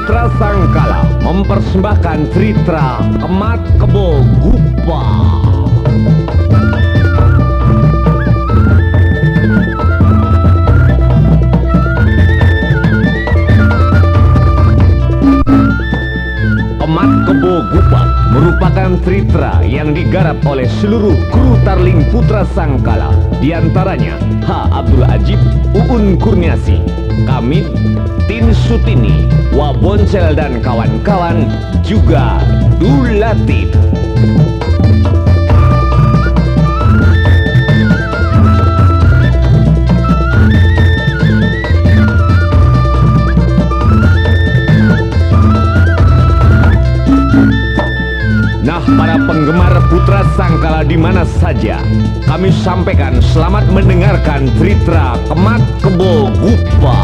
Putra Sangkala mempersembahkan cerita Kemat Kebo Gupa. Kemat Kebo Gupa merupakan cerita yang digarap oleh seluruh kru Tarling Putra Sangkala, Di antaranya H. Abdul Ajib, Uun Kurniasi, kami Tin Sutini, Wabonsel dan kawan-kawan juga Dulatif. sangkala di mana saja. Kami sampaikan selamat mendengarkan cerita Kemat Kebo Gupa.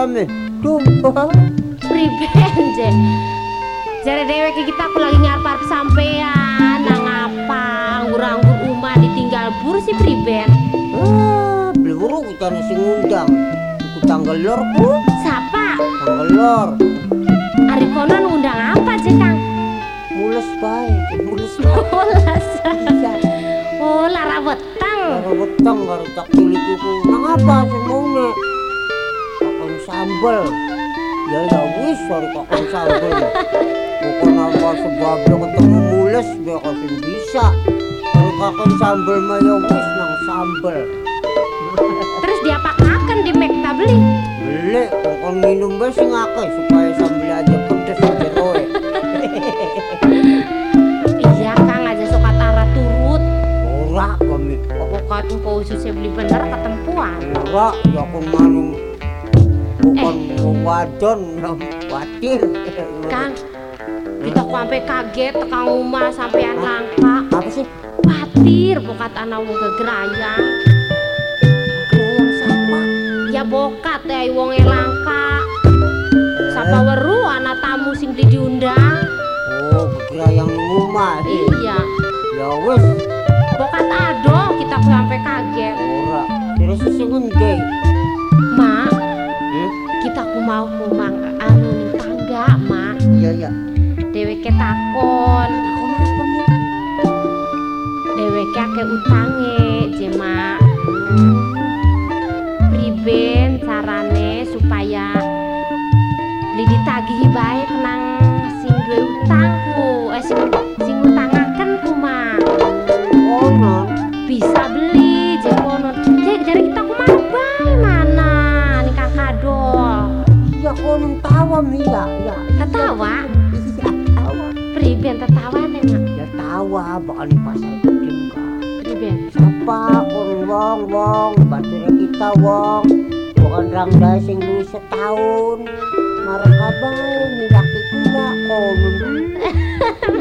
Ya mi. Coba. Priben. Jare dewek kita aku lagi ngarep-arep sampean nang apa nguranggur umah ditinggal bur si priben. Ah, bluru kita sing ngundang. Iku tanggal lor ku, Sapa? tanggal lor. Ari ngundang apa je Kang? Mules bae, mules bae. Oh. Iya. Oh lara weteng. Karo cak cilik iku. Nang apa sing maune? Sambel. Ya ya wis karo kakon sambel. Bukan apa sebabnya ketemu mules kau sing bisa. Karo kakon sambel mah ya wis nang sambel. Terus diapakaken di mek beli? Beli kakon minum bae sing akeh supaya sambel aja pedes jeroe. Iya Kang aja sok katara turut. Ora kami. Apa kat engko susah beli bener ketempuan. Ora ya aku manung bukan wadon khawatir. Kang, kita ku sampai kaget tekan rumah sampean langka. apa sih? Khawatir bokat anak wong gegerayang. Yang sama. Ya bokat ya wong langka. Sapa weru anak tamu sing di diundang. Oh, kira yang rumah. Iya. ya ya dheweke takon. Dheweke akeh utange jemak riben carane supaya li ditagihi bae tenang sing duwe utangku. Eh, priben tetawane Mak. Ya tawa bakal di pasar gede enggak. Priben. Siapa kon wong wong bature kita wong. Bukan rang dae sing luwih setahun. Marang kabae milaki kula kono.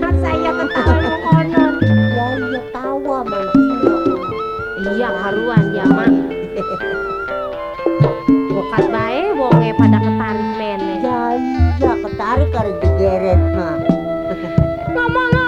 Mak saya tetawa mo kono. Ya iya tawa manusia. Iya karuan ya mak Bokat bae wonge pada ketarik meneh Ya iya ketarik karo digeret mah. Ngomong-ngomong Kang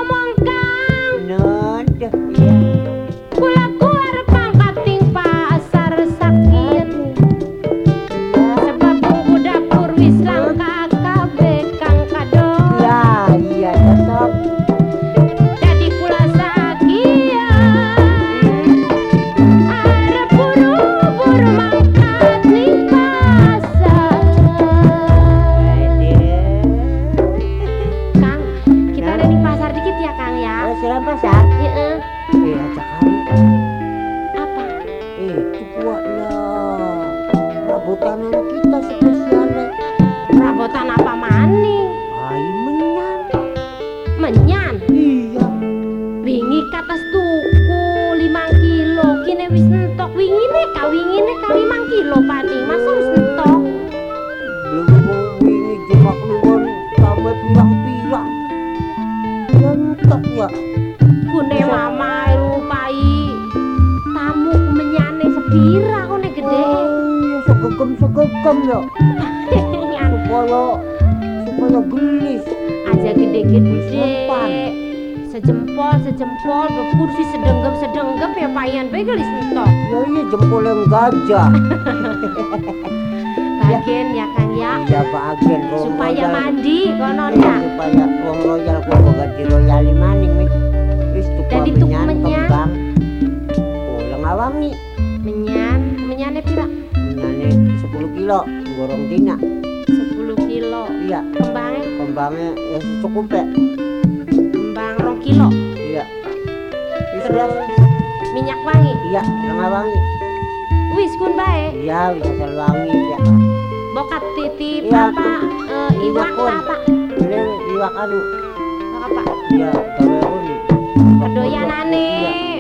gajah. bagian ya kang ya Iya bagian supaya Royal. mandi konon Iya, ya supaya wong royal gua boga di royal maning wis. Tuku menyan kembang. Ulang awangi. menyan menyane pira Menyane 10 kilo gorong dina. 10 kilo Iya, kembangnya kembangnya ya secukupnya. kembang rong kilo Iya. Terus minyak wangi Iya, ulang awangi. Wis kun bae Iya, wis wangi ya. bokat titip Iya, apa eh, iwak apa Beli iwak anu. apa Iya, gawe uni. kedoyanane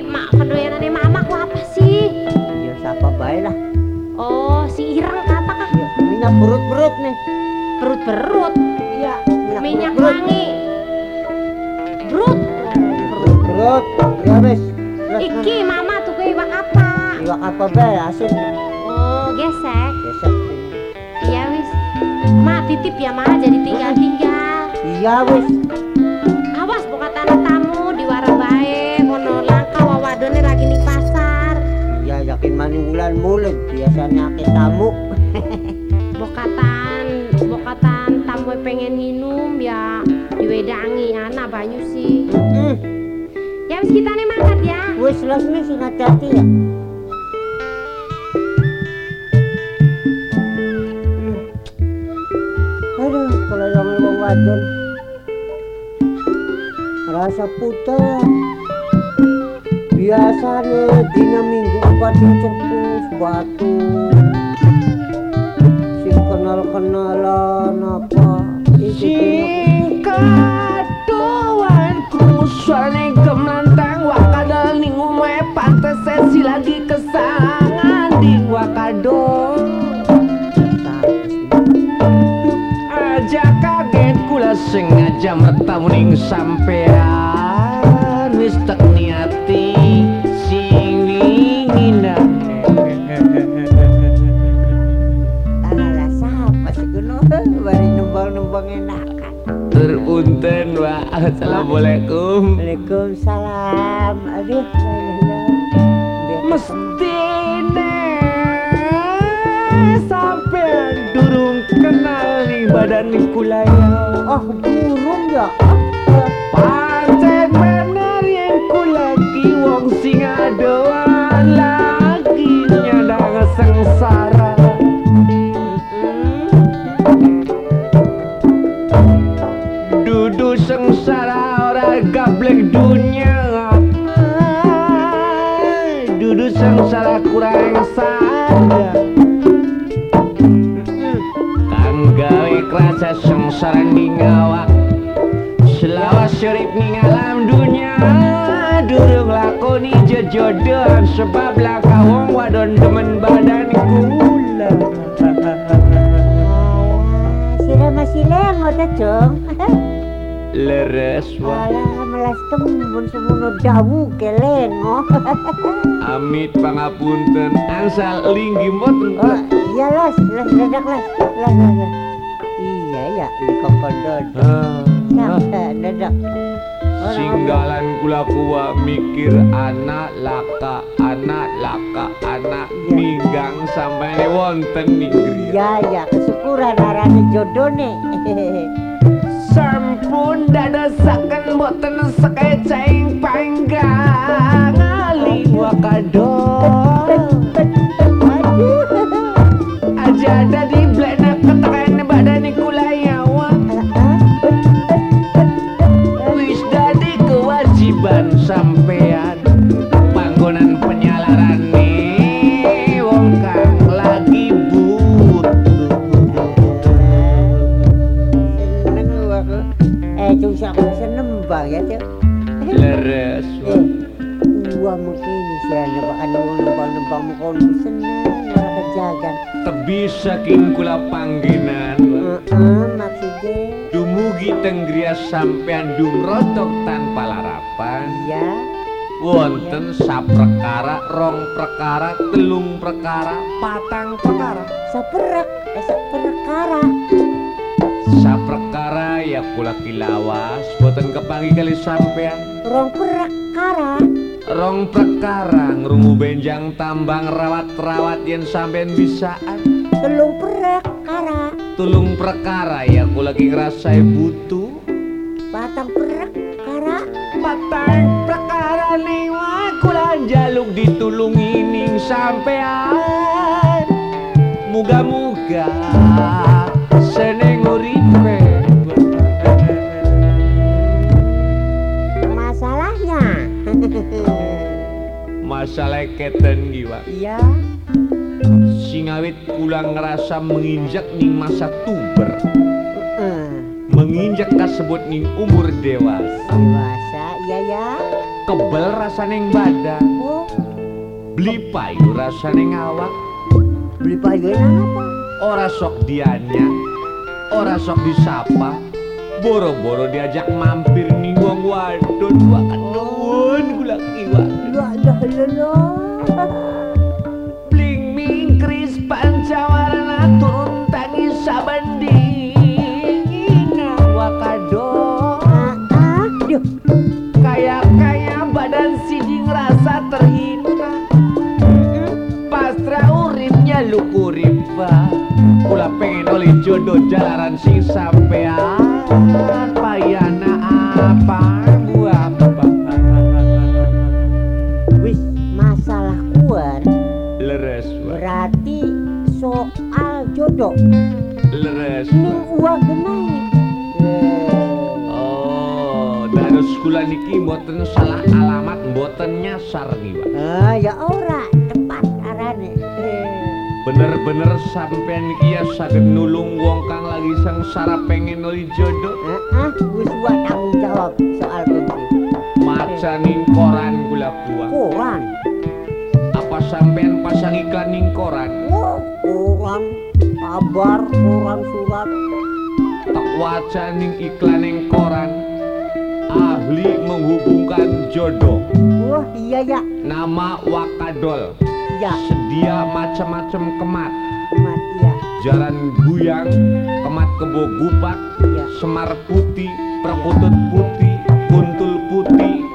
mak kedoyanane mama ku apa sih Ya siapa bae lah. oh si ireng apa kah Iya, minyak perut-perut nih. perut-perut Iya, minyak perut-perut. wangi brut Perut-perut. Ya wis. Belas, iki mama tuh iwak apa Dua apa bae asin Oh, gesek. besok. Iya wis. Mak titip ya mak jadi tinggal-tinggal. Iya wis. Awas buka tanah tamu di warung bae kono langka wawadone lagi ning pasar. Iya yakin maning bulan mulut biasanya ke tamu. Bokatan bokatan tamu pengen minum ya diwedangi anak banyu sih. Heeh. Ya wis kita nih mangkat ya. Wis las sing hati-hati ya. Wadon rasa putar. Biasanya dina minggu pati cepus batu. Sing kenal-kenalan apa? Iki Kadoanku suarane gemlantang wakadal ning ume pantes sesi lagi tau sampean wis tak niati sing wingin Alah sapa sih kuno bari nembang-nembang enak Terunten wa assalamualaikum. Waalaikumsalam. Kerasa sengsara ning awak Selawas syarif ning alam dunia Durung lakoni jejodohan Sebab langka wong wadon demen badan kula Sila masih lengot cong. Leres wa Alah melas tembun semono dawu ke lengo. Amit pangapunten Angsal linggi moten Oh, iya las, las dadak las. Las las. Iya ya, kodon. Ah, ah. Dadak. Orang Singgalan kula kuwa mikir anak laka anak laka anak Iya. minggang sampai wonten ninggri Iya ya, kesyukuran arane jodone. Sampun dadasaken boten sekeceng panggang ali wakado kau seneng ora kejagan. tebi saking kula Heeh, dumugi tenggria sampean dumrotok tanpa larapan. Ya wonten saperkara rong perkara telung perkara patang perkara. Saperak, eh saperkara. saperkara ya kula kilawas boten kepangi kali sampean. Rong perkara. Rong perkara ngrungu benjang tambang rawat-rawat yen sampean bisaan Telung perkara. tulung perkara ya kula ki ngrasai butuh Batang perkara. patang perkara liwa kula jaluk ditulungi ning sampean muga-muga seneng masalah keten giwa Iya. singawit kula ngerasa menginjak ning masa tuber Heeh. menginjak kasebut ning umur dewasa Dewasa, iya ya. kebel rasaning badan Oh, beli payu rasaning awak beli payu apa? ora sok dianya ora sok disapa boro-boro diajak mampir nih wong wadon. Gua kan nuwun gula kiwa. Lah dah lelo bling mingkris pancawarna turun tangi saban dingin wakado kaya kaya badan sidi ngerasa terhina. Pasrah uripnya luku riba. Pula pengen oleh jodoh jalanan si sampean. Payana apa buah Wis masalah kuan Leres Wak berarti soal jodoh. Leres Ning Wak uang genai. Oh, kula niki mboten salah alamat mboten nyasar nih Wak Ah ya ora. Bener-bener sampean iki ya saged nulung wong kang lagi sengsara pengen oleh jodoh Heeh, wis gua tanggung jawab soal kunci. Macanin koran kula buah Koran. Apa sampean pasang iklan ning koran Oh, koran kabar, koran surat. tak waca ning iklan ning koran ahli menghubungkan jodoh Wah, iya ya. nama Wakadol Ya, sedia macam-macam kemat mat iya. jaran guyang kemat kebo gupak Ya. semar putih perkutut putih kuntul putih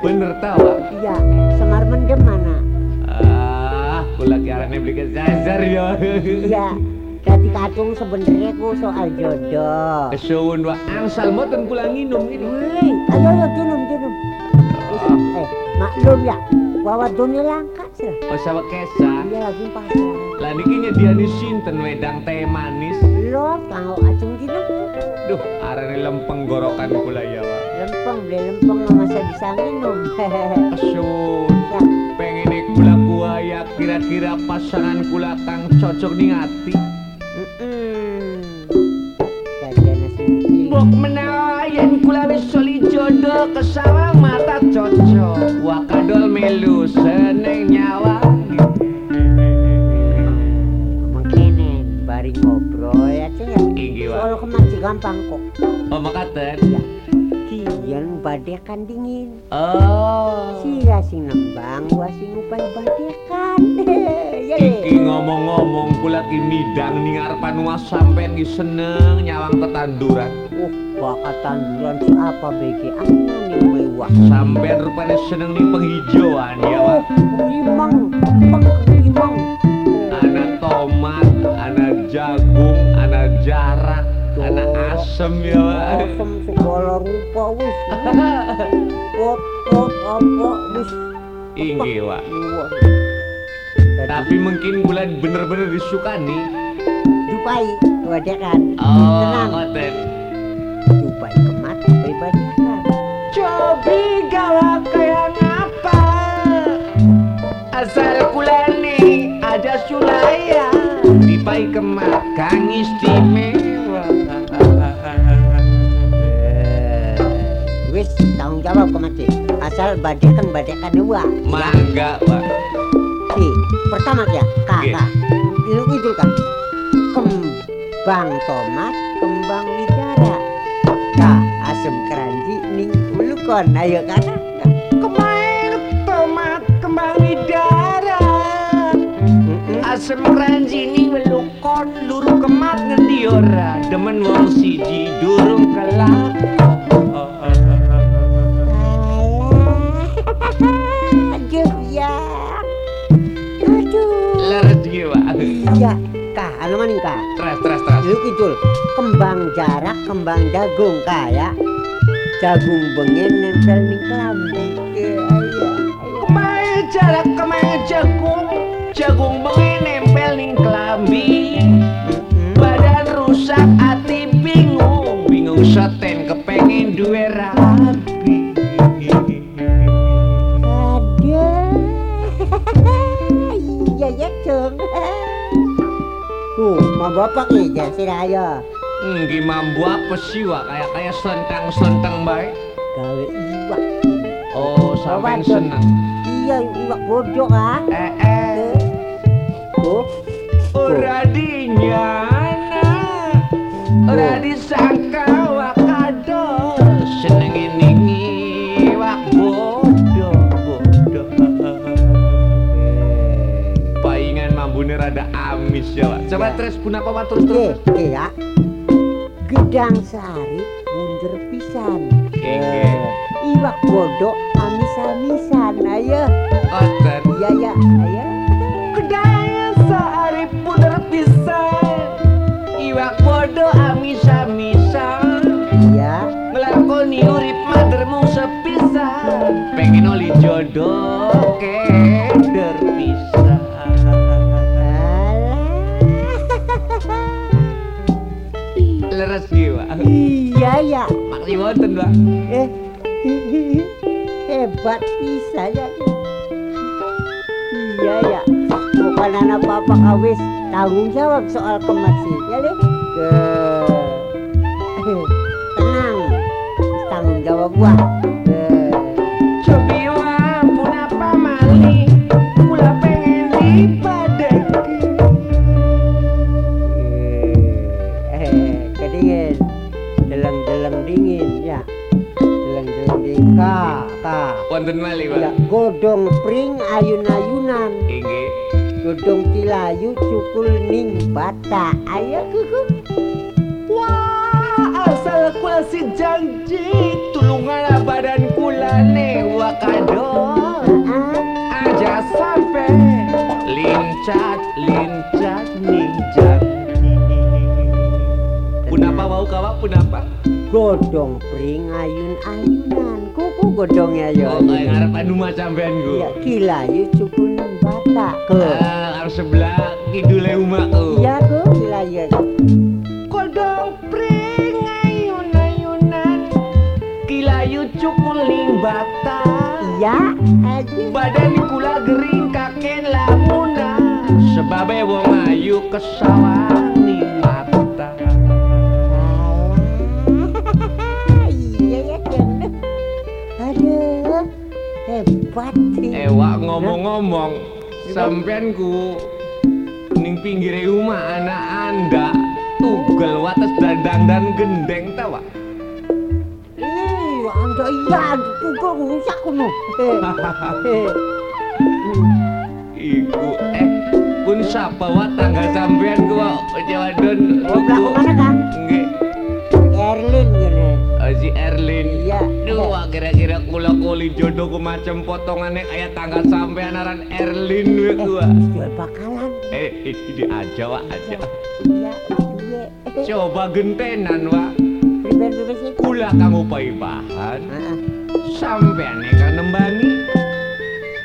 bener tawa Iya, Semar mendem mana? ah kula kiarane beli ke zazar yo Iya. Dadi kacung sebenarnya ku soal jodoh. kesuwun wa angsal mboten kula nginum ini ayo junum. Wis, Eh, maklum ya, bahwa dunia langka sih. Pasawa kesa Iya lagi pasar. Lah niki nyediani sinten wedang teh manis. Lo kau acung dina. Duh, arane lempeng gorokan kula ya, Pak. Lempeng beli lempeng masa bisa minum. Asun. ya, Pengen kula kuaya kira-kira pasangan kula kang cocok ning ati. mm Jajan nasi cilik. Mbok jodoh kesawang mata cocok. Wakadol melu seneng nyawa. Mengkenen bari ngobrol ya ceng ya. Inggih, Wak. Soal kemaci gampang kok. Oh, makaten. Ya. Kian badekan dingin. Oh. Sia sing nembang, gua sing upay badekan. ya Iki deh. ngomong-ngomong kula ki midang ning arepan was sampean ki seneng nyawang tetanduran. Oh, bakat tanduran si apa BG ana nih mewah. Sampean rupanya seneng nih penghijauan ya Wak Rimang, peng rimang. Anak tomat, anak jagung, anak jarak, anak asem ya Wak Asem segala rupa wis. Pot pot apa wis. Inggih Wak. Tapi mungkin bulan bener-bener disukani Dupai badekan. Oh, Tenang. ngoten Cobi galak kayak ngapa Asal kulani ada sulaya Dipai kemat kang istimewa Eh, Wis tanggung jawab kemati. Asal badekan badekan dua. Mangga Wak Si, pertama ya, kak, Oke. kak. Itu itu kan. Kembang tomat, kembang widara. Ning ulukon. Ayo kata. Kemain tomat kembang widara Asem ranji ni welukon luru kemat ngendi ora Demen wong siji durung kelak Alah. Aduh ya. Aduh. Lerdi Pak Iya, anu maning kak. Teras teras teras Lu kidul, kembang jarak, kembang jagung kaya. Jagung bengen nempel ning kelambi. Eh, Ayo, ayo. Kemain jarak kemain jagung Jagung bengi nempel ning kelambi Mm-mm. Badan rusak hati bingung Bingung seten kepengen duwe rapi Aduh. Iya ya, Cung. Tuh, mau bapak jangan sih ayo. Nggih mambu apa sih Wak? Kayak kayak selentang-selentang baik Gawe iwak. Oh sampean seneng. Iya, iwak bodoh kan. Eh eh. Tuh, Ora dinyana. Ora disangka wakado Seneng ini wak. Bodoh bodoh Paingan mambune rada amis ya Wak. Coba Ya. terus pun apa Wak? Terus Oke, terus Udang sari bunder pisan. Nggih. Eh, iwak bodok amisan-misan Ayo. Ngoten. ya ya, ayo. kedai sari bunder pisan. Iwak bodok amisan-misan Iya. Melakoni urip madermu sepisan. Pengen oli jodoh keder pisan. Leres jiwa Iya ya. maksi wonten Pak Eh, hebat bisa ya. Iya ya. Bukan anak papa kawis tanggung jawab soal kemersi. Ya deh. Ke tenang. Tanggung jawab gua. Kak. Wonten mali Ya, Pak godong pring ayun-ayunan. Inggih Godong tilayu cukul ning bata. Ayo kuku. Wah, asal kuasi janji tulungan badan kulane wakado Ah, aja sampai lincat lincat ninjat punapa mau kawa punapa godong pring ayun-ayunan. Kuku godongnya yo. oh kayak ngarep anu macam ben Ya, ku kilayu cukul ning bata. Ke. Ah, harus sebelah kidule umakku Iya, ku kilayu. kodong pring ayun ayunan kilayu cukuling bata Iya, aja. badan kula gering kaken lamunan sebab wong ayu kesawang hebat. Ewa ngomong-ngomong sampean ku ning pinggir rumah anak anda tugel wates dandang dan gendeng tawa Ih, anda iya, kuku rusak kuno. iku eh pun sapa wa tanggal sampean ku Jawa Don Oh, ke mana, Kang? nggih Erlin gini. Oh, si Erlin Iya. Wah kira-kira kula kuli jodoh ku macem potongane kayak tanggal sampean aran Erlin we eh, gua. Eh, bakalan. Eh, eh ini aja wa aja. Iya, iya. Coba gentenan wa. Kula kang upai bahan. Heeh. Sampean kan nembani.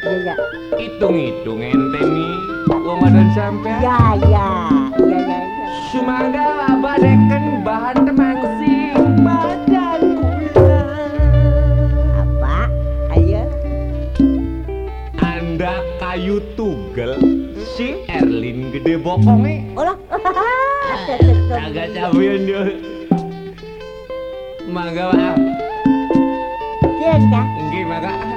Iya. Hitung-hitung enteni wong adan sampean. iya. Iya, iya. ya. Sumangga badeken bahan bokong nih. Eh. Olah. Agak cabin dia. Maga maaf. Cinta. Enggih maga.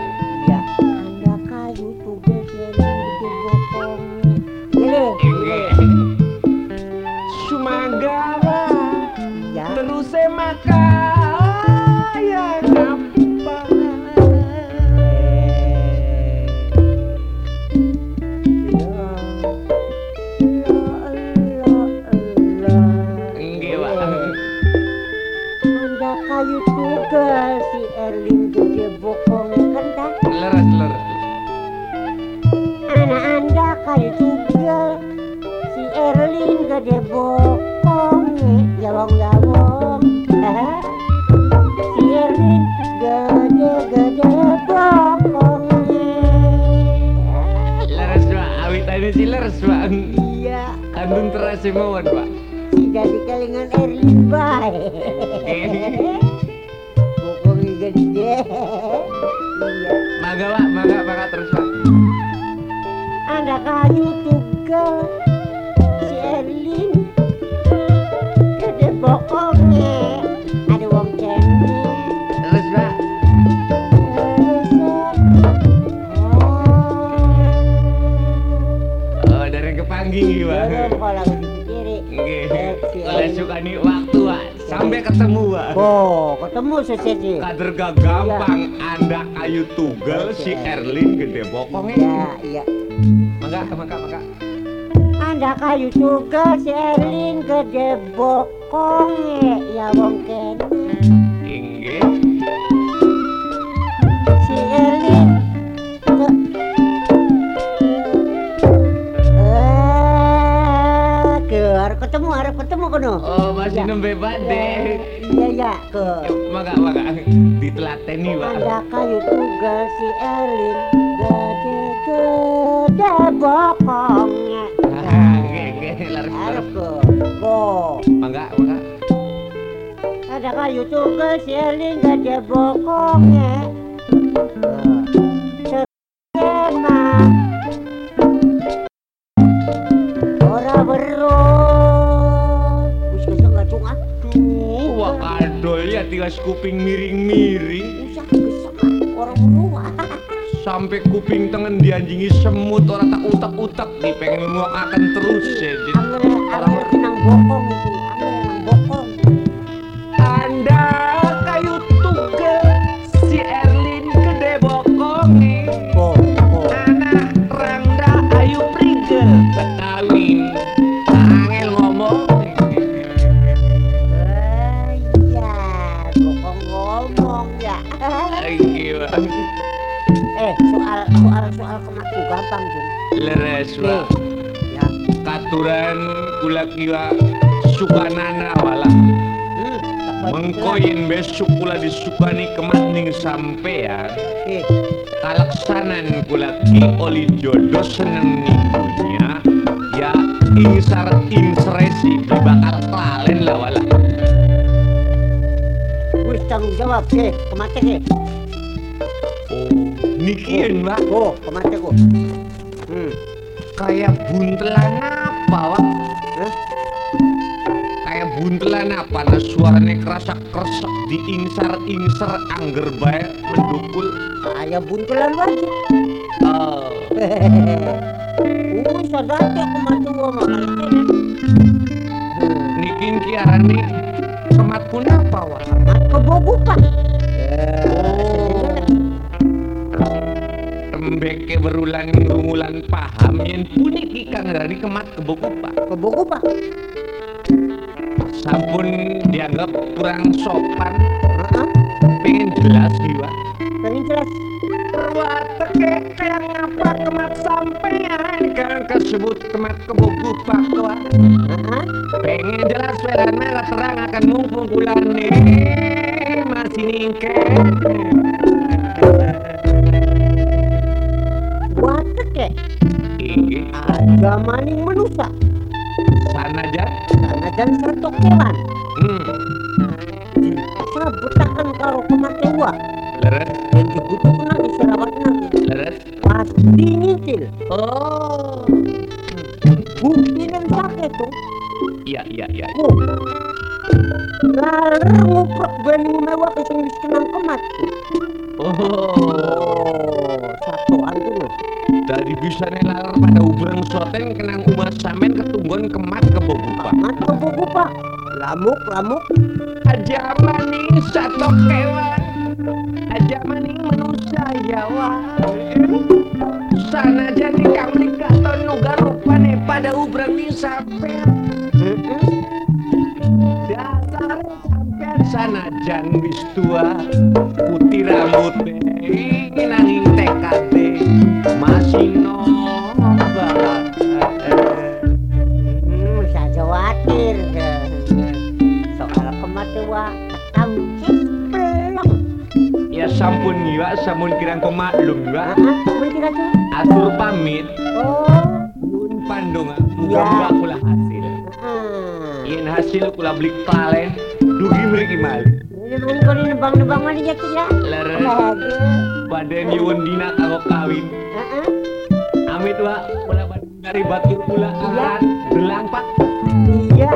Mangga Pak mangga mangga terus Pak Ada kayu tugas si Erlin. Gede bokongnya. Ada wong kene. terus Pak oh dari kepanggih Pak Kalau aku dipikirin. Nggih. Erlin. suka nih Pak. Sampai ketemu, Pak. Oh, ketemu sesedi. Kader gak gampang Anda kayu tunggal si Erlin gede bokongnya. Ya, ya. Mangga, mangga, mangga. Anda kayu tugas si Erlin gede bokongnya. Ya wong kene. Kono. Oh, masih Ya. nembe bade. Iya ya, ke. Maka maka ditelateni, Pak. Ada kayu tugas si Elin gede-gede bokongnya. Oke, oke, laris laris. Ko. Maka maka Ada kayu tugas si Elin gede bokongnya. Tiga kuping miring-miring Usah. Orang sampai kuping tengen dianjingi semut orang tak utak-utak di pengen akan terus ya. Jadi, Angger angger kenang leres wa ya. katuran kula kiwa sukanana wala Hmm, tak mengkoyin besok kula disukani kematning sampean. Eh, kalaksanan kula ki oli jodoh seneng nindunya ya insar insresi bakal klalen lah wala wis tanggung jawab ke, kemate ke. oh nikian mbak Oh, kemate ku. Kayak buntelan apa wak Hah? kayak buntelan apa nah suaranya kerasa kresek di insar insar angger bae mendukul kayak buntelan wajib. oh aja kemate gua makanya kene. Hmm, nikin kiarani kematku apa wak Rembeke berulang rumulan paham yen puniki kang dari kemat kebuku pak Kebogu pak. sampun dianggap kurang sopan Heeh, pengen jelas jiwa pengen jelas. Teke kayak ngapa kemat sampean kan kesebut kemat kebuku pak tua Heeh. pengen jelas welan merah terang akan mumpung bulan nih masih ningket ada maning manusia. sana aja Sana dan satu kewan. hmm Sabutakan karo gua. leres Dan dibutuhkan nanti serawat nanti. leres Pasti nyitil. oh Bukti dan sakit tuh. iya iya iya Oh. Laler nguprok bening vamos. Sampun kirang pemaklum ya tuh. atur pamit Oh. Yun pandong Ya. muga kula hasil Ah. yen hasil kula beli klalen dugi mriki mal Nebang ko rin nebang-nebang man niya kaya. leres Lagi. badan nyuwun dina kanggo kawin amit wa kula badhe dari batur kula Iya. belang pak Iya.